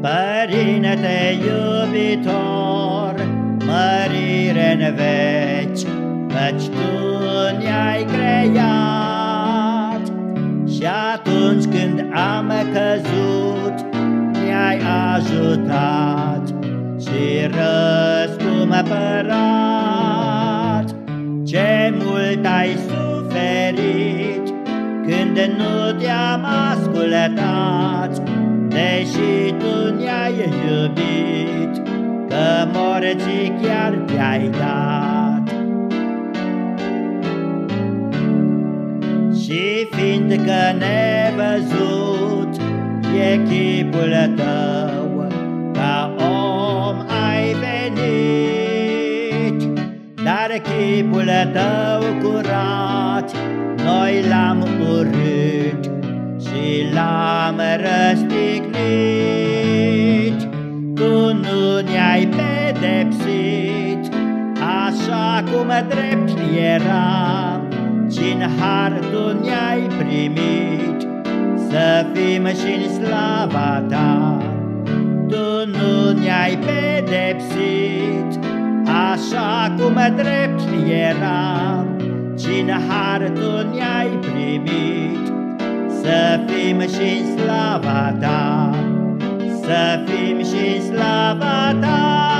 Părinte iubitor, mărire în veci, Căci Tu ne-ai creat. Și atunci când am căzut, Ne-ai ajutat Și răscumpărat Ce mult ai suferit Când nu te-am ascultat Deși Tu ne-ai iubit Că morții chiar te-ai dat. Și fiindcă nevăzut e chipul tău Ca om ai venit. Dar chipul tău curat Noi l-am urât răstignit Tu nu ne-ai pedepsit. Așa cum drept era ci-n har Tu ne-ai primit. Să fim și în slava Ta Tu nu ne-ai pedepsit. Așa cum drept era ci-n har Tu ne-ai primit Să fim și în slava Ta. Să fim și în slava Ta